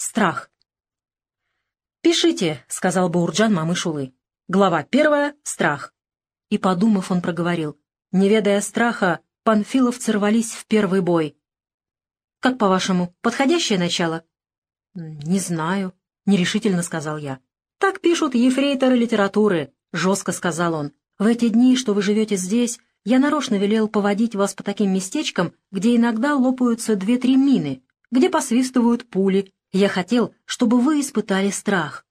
Страх. «Пишите», — сказал Баурджан Мамышулы. «Глава первая — страх». И, подумав, он проговорил. Не ведая страха, панфиловцы рвались в первый бой. «Как, по-вашему, подходящее начало?» «Не знаю», — нерешительно сказал я. «Так пишут ефрейторы литературы», — жестко сказал он. «В эти дни, что вы живете здесь, я нарочно велел поводить вас по таким местечкам, где иногда лопаются две-три мины, где посвистывают пули. Я хотел, чтобы вы испытали страх.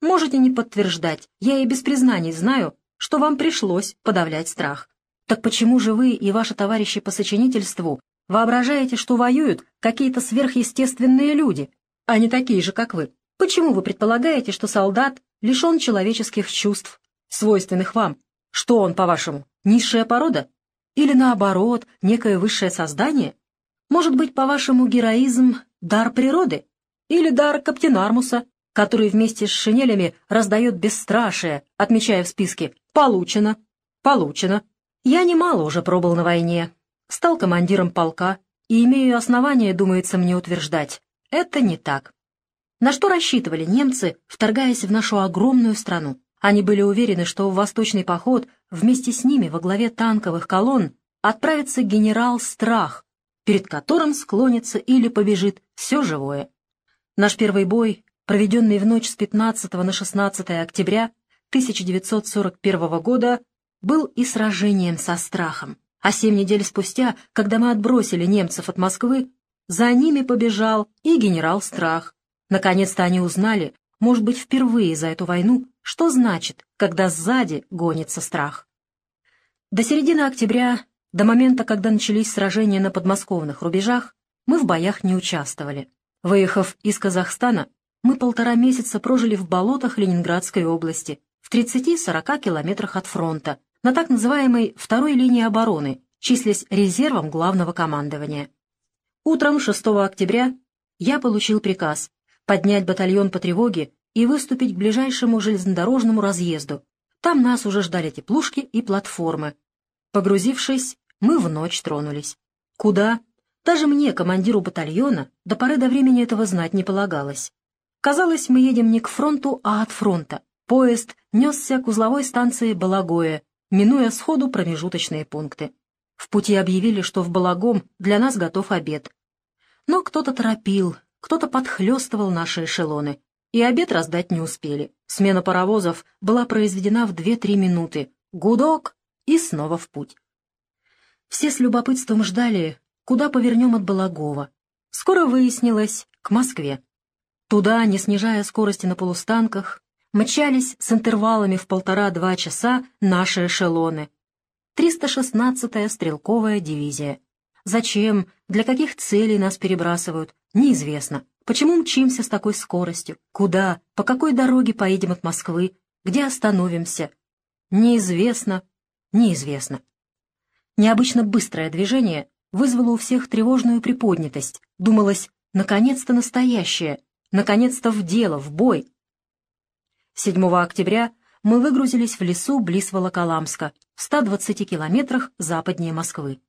Можете не подтверждать, я и без признаний знаю, что вам пришлось подавлять страх. Так почему же вы и ваши товарищи по сочинительству воображаете, что воюют какие-то сверхъестественные люди, а не такие же, как вы? Почему вы предполагаете, что солдат лишен человеческих чувств, свойственных вам? Что он, по-вашему, низшая порода? Или, наоборот, некое высшее создание? Может быть, по-вашему, героизм — дар природы? Или дар Каптенармуса, который вместе с шинелями раздает бесстрашие, отмечая в списке «получено», «получено». Я немало уже пробыл на войне, стал командиром полка и имею основания, думается мне утверждать, это не так. На что рассчитывали немцы, вторгаясь в нашу огромную страну? Они были уверены, что в восточный поход вместе с ними во главе танковых колонн отправится генерал Страх, перед которым склонится или побежит все живое. Наш первый бой, проведенный в ночь с 15 на 16 октября 1941 года, был и сражением со страхом. А семь недель спустя, когда мы отбросили немцев от Москвы, за ними побежал и генерал Страх. Наконец-то они узнали, может быть, впервые за эту войну, что значит, когда сзади гонится страх. До середины октября, до момента, когда начались сражения на подмосковных рубежах, мы в боях не участвовали. Выехав из Казахстана, мы полтора месяца прожили в болотах Ленинградской области, в 30-40 километрах от фронта, на так называемой второй линии обороны, числясь резервом главного командования. Утром 6 октября я получил приказ поднять батальон по тревоге и выступить к ближайшему железнодорожному разъезду. Там нас уже ждали теплушки и платформы. Погрузившись, мы в ночь тронулись. Куда? Даже мне, командиру батальона, до поры до времени этого знать не полагалось. Казалось, мы едем не к фронту, а от фронта. Поезд несся к узловой станции Балагое, минуя сходу промежуточные пункты. В пути объявили, что в Балагом для нас готов обед. Но кто-то торопил, кто-то подхлестывал наши эшелоны, и обед раздать не успели. Смена паровозов была произведена в 2-3 минуты. Гудок и снова в путь. Все с любопытством ждали, куда повернем от Балагова. Скоро выяснилось, к Москве. Туда, не снижая скорости на полустанках, мчались с интервалами в полтора-два часа наши эшелоны. 316-я стрелковая дивизия. Зачем, для каких целей нас перебрасывают, неизвестно. Почему мчимся с такой скоростью? Куда? По какой дороге поедем от Москвы? Где остановимся? Неизвестно. Неизвестно. Необычно быстрое движение вызвало у всех тревожную приподнятость. Думалось, наконец-то настоящее, наконец-то в дело, в бой. 7 октября мы выгрузились в лесу близ Волоколамска, в 120 километрах западнее Москвы.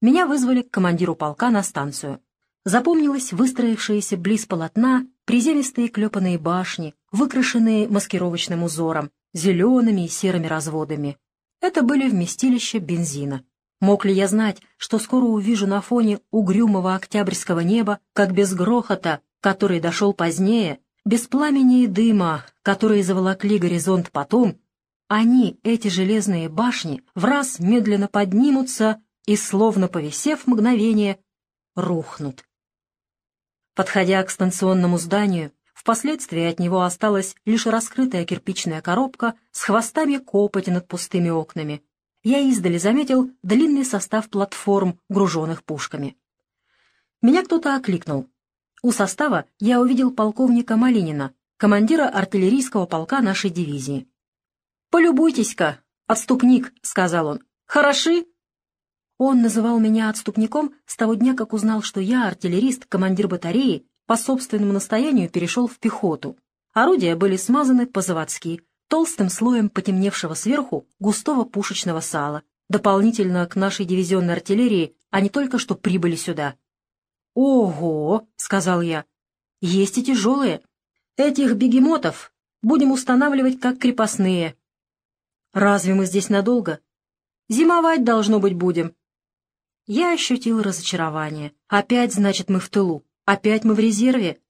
Меня вызвали к командиру полка на станцию. Запомнилось выстроившиеся близ полотна приземистые клепанные башни, выкрашенные маскировочным узором, зелеными и серыми разводами. Это были вместилища бензина. Мог ли я знать, что скоро увижу на фоне угрюмого октябрьского неба, как без грохота, который дошел позднее, без пламени и дыма, которые заволокли горизонт потом, они, эти железные башни, в раз медленно поднимутся и, словно повисев мгновение, рухнут. Подходя к станционному зданию, впоследствии от него осталась лишь раскрытая кирпичная коробка с хвостами копоти над пустыми окнами. Я издали заметил длинный состав платформ, груженных пушками. Меня кто-то окликнул. У состава я увидел полковника Малинина, командира артиллерийского полка нашей дивизии. «Полюбуйтесь-ка, отступник», — сказал он. «Хороши?» Он называл меня отступником с того дня, как узнал, что я, артиллерист, командир батареи, по собственному настоянию перешел в пехоту. Орудия были смазаны по-заводски, толстым слоем потемневшего сверху густого пушечного сала. Дополнительно к нашей дивизионной артиллерии они только что прибыли сюда. «Ого!» — сказал я. есть и тяжелые. Этих бегемотов будем устанавливать как крепостные. Разве мы здесь надолго? Зимовать, должно быть, будем. Я ощутил разочарование. Опять, значит, мы в тылу. Опять мы в резерве.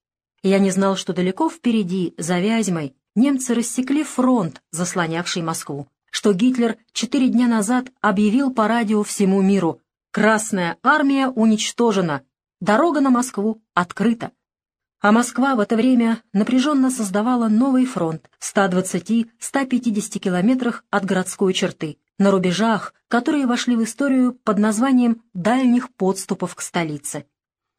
Я не знал, что далеко впереди, за Вязьмой, немцы рассекли фронт, заслонявший Москву, что Гитлер четыре дня назад объявил по радио всему миру «Красная армия уничтожена, дорога на Москву открыта». А Москва в это время напряженно создавала новый фронт в 120-150 километрах от городской черты, на рубежах, которые вошли в историю под названием «дальних подступов к столице».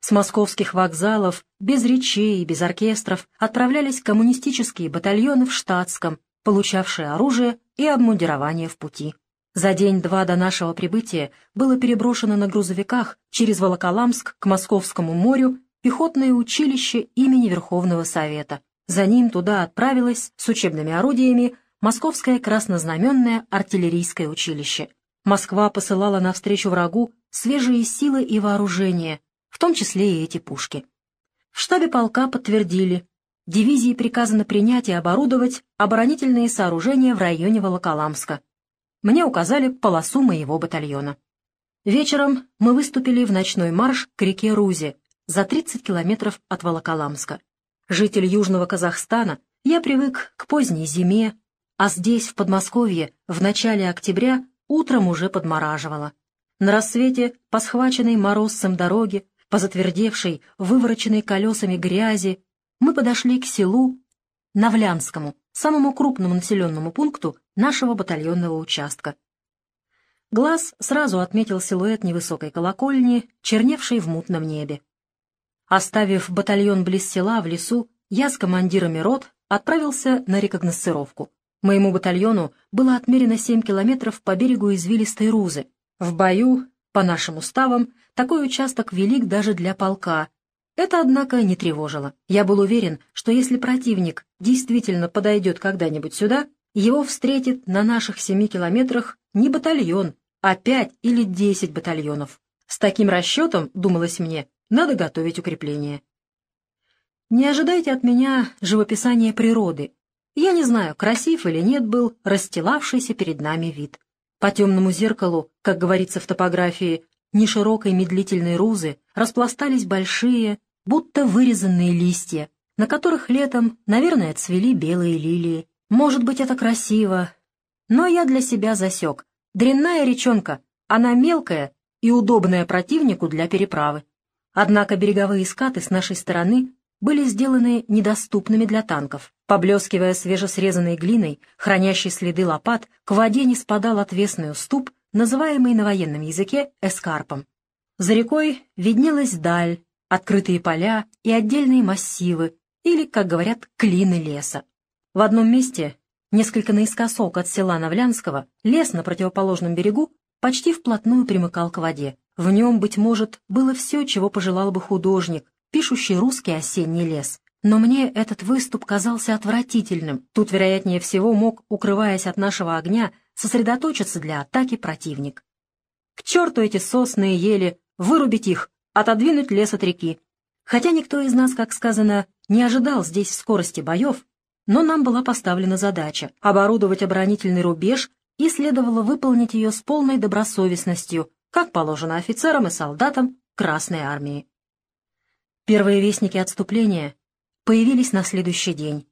С московских вокзалов, без речей и без оркестров, отправлялись коммунистические батальоны в штатском, получавшие оружие и обмундирование в пути. За день-два до нашего прибытия было переброшено на грузовиках через Волоколамск к Московскому морю пехотное училище имени Верховного Совета. За ним туда отправилось с учебными орудиями Московское краснознаменное артиллерийское училище. Москва посылала навстречу врагу свежие силы и вооружения, в том числе и эти пушки. В штабе полка подтвердили, дивизии приказано принять и оборудовать оборонительные сооружения в районе Волоколамска. Мне указали полосу моего батальона. Вечером мы выступили в ночной марш к реке Рузе, за 30 километров от Волоколамска. Житель Южного Казахстана, я привык к поздней зиме, а здесь, в Подмосковье, в начале октября утром уже подмораживало. На рассвете, по схваченной морозцем дороге, по затвердевшей, вывороченной колесами грязи, мы подошли к селу Навлянскому, самому крупному населенному пункту нашего батальонного участка. Глаз сразу отметил силуэт невысокой колокольни, черневшей в мутном небе. Оставив батальон близ села в лесу, я с командирами рот отправился на рекогносцировку. Моему батальону было отмерено 7 километров по берегу извилистой Рузы. В бою, по нашим уставам, такой участок велик даже для полка. Это, однако, не тревожило. Я был уверен, что если противник действительно подойдет когда-нибудь сюда, его встретит на наших семи километрах не батальон, а пять или десять батальонов. С таким расчетом, думалось мне, надо готовить укрепление. Не ожидайте от меня живописания природы. Я не знаю, красив или нет был расстилавшийся перед нами вид. По темному зеркалу, как говорится в топографии, неширокой медлительной рузы распластались большие, будто вырезанные листья, на которых летом, наверное, цвели белые лилии. Может быть, это красиво, но я для себя засек. Дрянная речонка, она мелкая и удобная противнику для переправы. Однако береговые скаты с нашей стороны были сделаны недоступными для танков. Поблескивая свежесрезанной глиной, хранящей следы лопат, к воде не спадал отвесный уступ, называемый на военном языке эскарпом. За рекой виднелась даль, открытые поля и отдельные массивы, или, как говорят, клины леса. В одном месте, несколько наискосок от села Навлянского, лес на противоположном берегу почти вплотную примыкал к воде. В нем, быть может, было все, чего пожелал бы художник, пишущий русский осенний лес. Но мне этот выступ казался отвратительным. Тут, вероятнее всего, мог, укрываясь от нашего огня, сосредоточиться для атаки противник. К черту эти сосны и ели, вырубить их, отодвинуть лес от реки. Хотя никто из нас, как сказано, не ожидал здесь скорости боев, но нам была поставлена задача оборудовать оборонительный рубеж и следовало выполнить ее с полной добросовестностью, как положено офицерам и солдатам Красной Армии. Первые вестники отступления появились на следующий день.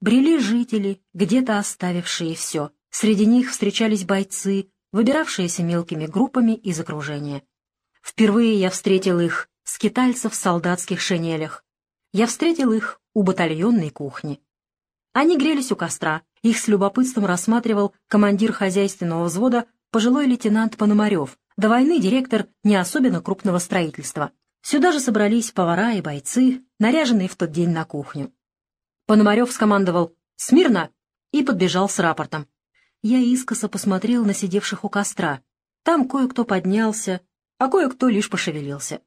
Брели жители, где-то оставившие все. Среди них встречались бойцы, выбиравшиеся мелкими группами из окружения. Впервые я встретил их, скитальцев в солдатских шинелях. Я встретил их у батальонной кухни. Они грелись у костра, их с любопытством рассматривал командир хозяйственного взвода пожилой лейтенант Пономарев, до войны директор не особенно крупного строительства. Сюда же собрались повара и бойцы, наряженные в тот день на кухню. Пономарев скомандовал «Смирно!» и подбежал с рапортом. Я искоса посмотрел на сидевших у костра. Там кое-кто поднялся, а кое-кто лишь пошевелился.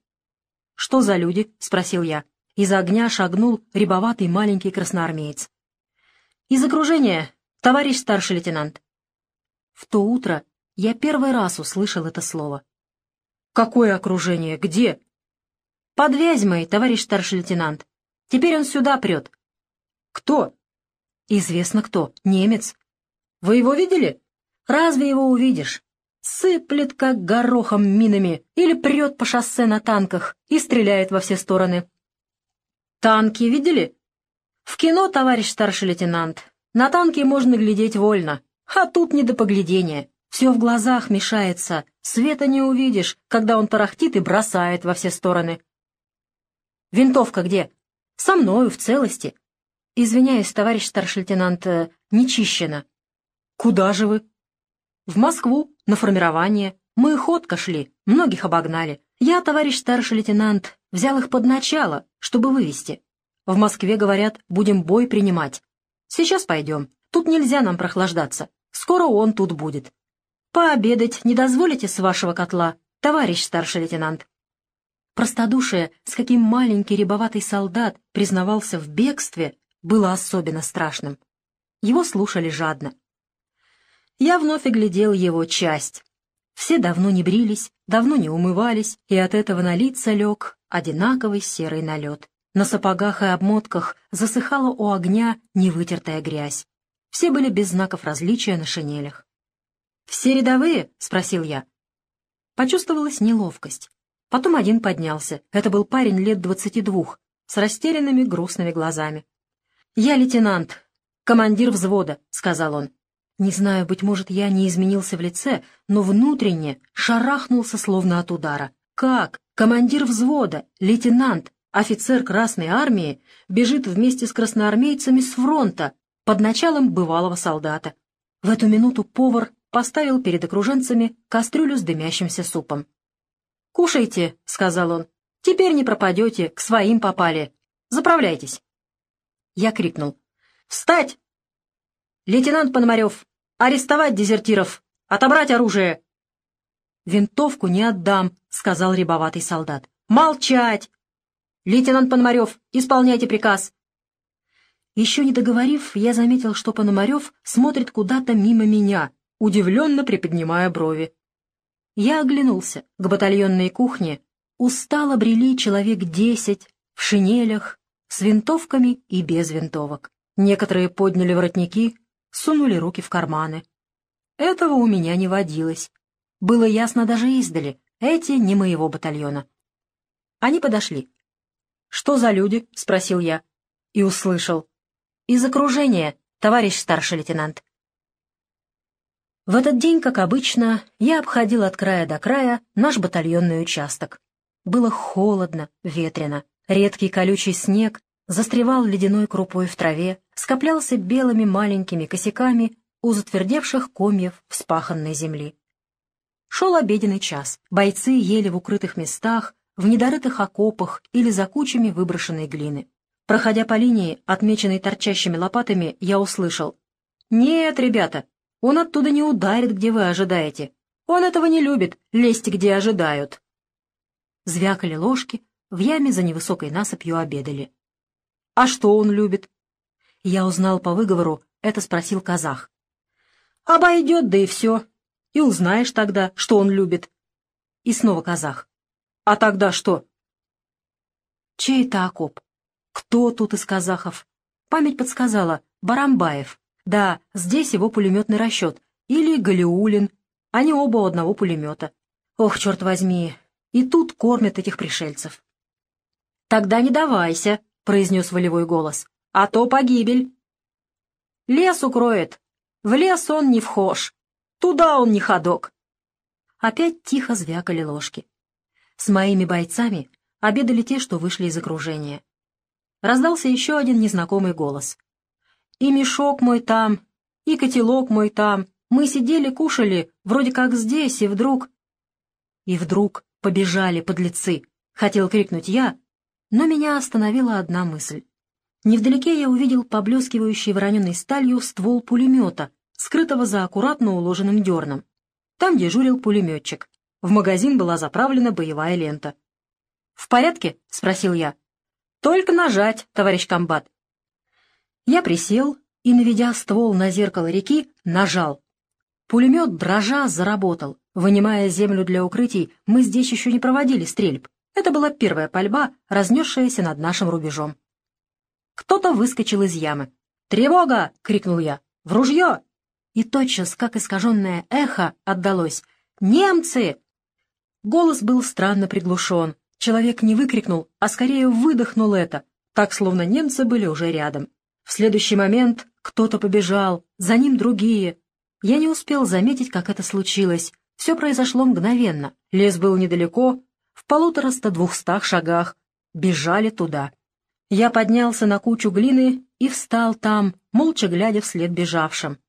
«Что за люди?» — спросил я. Из огня шагнул рябоватый маленький красноармеец. «Из окружения, товарищ старший лейтенант». В то утро я первый раз услышал это слово. «Какое окружение? Где?» «Под Вязьмой, товарищ старший лейтенант. Теперь он сюда прет». «Кто?» «Известно кто. Немец». «Вы его видели?» «Разве его увидишь? Сыплет, как горохом минами, или прет по шоссе на танках и стреляет во все стороны». «Танки видели?» «В кино, товарищ старший лейтенант. На танки можно глядеть вольно, а тут не до поглядения. Все в глазах мешается, света не увидишь, когда он тарахтит и бросает во все стороны». «Винтовка где?» «Со мною, в целости». «Извиняюсь, товарищ старший лейтенант, э, Нечищина». «Куда же вы?» «В Москву, на формирование. Мы ходко шли, многих обогнали. Я, товарищ старший лейтенант, взял их под начало, чтобы вывести. В Москве, говорят, будем бой принимать. Сейчас пойдем. Тут нельзя нам прохлаждаться. Скоро он тут будет. Пообедать не дозволите с вашего котла, товарищ старший лейтенант?» Простодушие, с каким маленький рябоватый солдат признавался в бегстве, было особенно страшным. Его слушали жадно. Я вновь оглядел его часть. Все давно не брились, давно не умывались, и от этого на лица лег одинаковый серый налет. На сапогах и обмотках засыхала у огня невытертая грязь. Все были без знаков различия на шинелях. «Все рядовые?» — спросил я. Почувствовалась неловкость. Потом один поднялся. Это был парень лет двадцати двух, с растерянными грустными глазами. «Я лейтенант, командир взвода», — сказал он. Не знаю, быть может, я не изменился в лице, но внутренне шарахнулся словно от удара. Как? Командир взвода, лейтенант, офицер Красной Армии бежит вместе с красноармейцами с фронта под началом бывалого солдата. В эту минуту повар поставил перед окруженцами кастрюлю с дымящимся супом. «Кушайте», — сказал он. «Теперь не пропадете, к своим попали. Заправляйтесь». Я крикнул. «Встать! Лейтенант Пономарев, арестовать дезертиров! Отобрать оружие!» «Винтовку не отдам», — сказал рябоватый солдат. «Молчать! Лейтенант Пономарев, исполняйте приказ!» Еще не договорив, я заметил, что Пономарев смотрит куда-то мимо меня, удивленно приподнимая брови. Я оглянулся. К батальонной кухне устало брели человек десять, в шинелях, с винтовками и без винтовок. Некоторые подняли воротники, сунули руки в карманы. Этого у меня не водилось. Было ясно даже издали, эти не моего батальона. Они подошли. «Что за люди?» — спросил я. И услышал. «Из окружения, товарищ старший лейтенант». В этот день, как обычно, я обходил от края до края наш батальонный участок. Было холодно, ветрено. Редкий колючий снег застревал ледяной крупой в траве, скоплялся белыми маленькими косяками у затвердевших комьев вспаханной земли. Шел обеденный час. Бойцы ели в укрытых местах, в недорытых окопах или за кучами выброшенной глины. Проходя по линии, отмеченной торчащими лопатами, я услышал. «Нет, ребята, он оттуда не ударит, где вы ожидаете. Он этого не любит, лезть, где ожидают». Звякали ложки, в яме за невысокой насыпью обедали. «А что он любит?» Я узнал по выговору, это спросил казах. «Обойдет, да и все. И узнаешь тогда, что он любит». И снова казах. «А тогда что?» Чей это окоп? Кто тут из казахов? Память подсказала. Барамбаев. Да, здесь его пулеметный расчет. Или Галиулин. Они оба у одного пулемета. Ох, черт возьми. И тут кормят этих пришельцев. «Тогда не давайся», — произнес волевой голос. «А то погибель». «Лес укроет. В лес он не вхож. Туда он не ходок». Опять тихо звякали ложки. С моими бойцами обедали те, что вышли из окружения. Раздался еще один незнакомый голос. И мешок мой там, и котелок мой там. Мы сидели, кушали, вроде как здесь, и вдруг... И вдруг побежали подлецы. Хотел крикнуть я, но меня остановила одна мысль. Невдалеке я увидел поблескивающий вороненой сталью ствол пулемета, скрытого за аккуратно уложенным дерном. Там дежурил пулеметчик. В магазин была заправлена боевая лента. «В порядке?» — спросил я. «Только нажать, товарищ комбат». Я присел и, наведя ствол на зеркало реки, нажал. Пулемет, дрожа, заработал. Вынимая землю для укрытий, мы здесь еще не проводили стрельб. Это была первая пальба, разнесшаяся над нашим рубежом. Кто-то выскочил из ямы. «Тревога!» — крикнул я. «В ружье!» И тотчас, как искаженное эхо, отдалось. «Немцы!» Голос был странно приглушен. Человек не выкрикнул, а скорее выдохнул это, так, словно немцы были уже рядом. В следующий момент кто-то побежал, за ним другие. Я не успел заметить, как это случилось. Все произошло мгновенно. Лес был недалеко, в полутораста-двухстах шагах. Бежали туда. Я поднялся на кучу глины и встал там, молча глядя вслед бежавшим.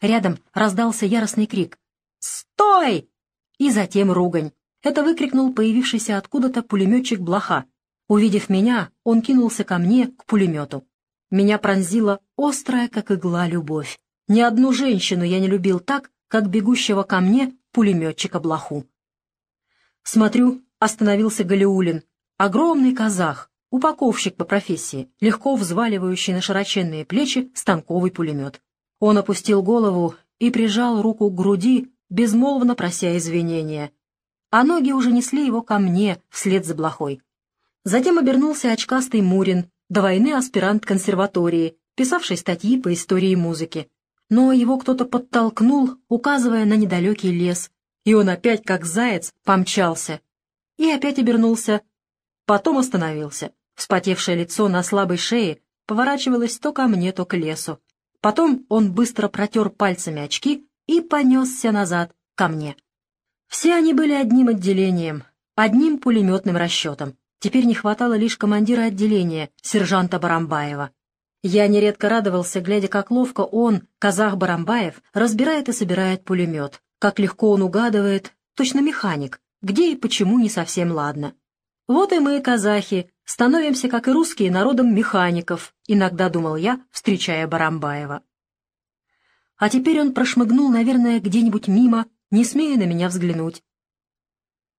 Рядом раздался яростный крик. «Стой!» И затем ругань. Это выкрикнул появившийся откуда-то пулеметчик Блоха. Увидев меня, он кинулся ко мне, к пулемету. Меня пронзила острая, как игла, любовь. Ни одну женщину я не любил так, как бегущего ко мне пулеметчика Блоху. Смотрю, остановился Галиулин, огромный казах, упаковщик по профессии, легко взваливающий на широченные плечи станковый пулемет. Он опустил голову и прижал руку к груди, безмолвно прося извинения, а ноги уже несли его ко мне вслед за блохой. Затем обернулся очкастый Мурин, до войны аспирант консерватории, писавший статьи по истории музыки. Но его кто-то подтолкнул, указывая на недалекий лес, и он опять, как заяц, помчался. И опять обернулся, потом остановился. Вспотевшее лицо на слабой шее поворачивалось то ко мне, то к лесу. Потом он быстро протер пальцами очки и понесся назад, ко мне. Все они были одним отделением, одним пулеметным расчетом. Теперь не хватало лишь командира отделения, сержанта Барамбаева. Я нередко радовался, глядя, как ловко он, казах Барамбаев, разбирает и собирает пулемет, как легко он угадывает, точно механик, где и почему не совсем ладно. Вот и мы, казахи, становимся, как и русские, народом механиков, иногда думал я, встречая Барамбаева. А теперь он прошмыгнул, наверное, где-нибудь мимо, не смея на меня взглянуть.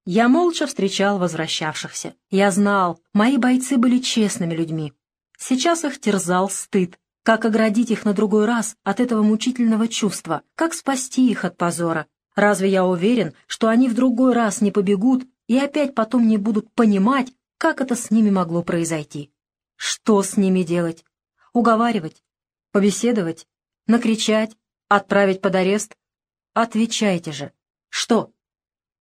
Я молча встречал возвращавшихся. Я знал, мои бойцы были честными людьми. Сейчас их терзал стыд. Как оградить их на другой раз от этого мучительного чувства? Как спасти их от позора? Разве я уверен, что они в другой раз не побегут и опять потом не будут понимать, как это с ними могло произойти? Что с ними делать? Уговаривать? Побеседовать? Накричать? Отправить под арест? Отвечайте же. Что?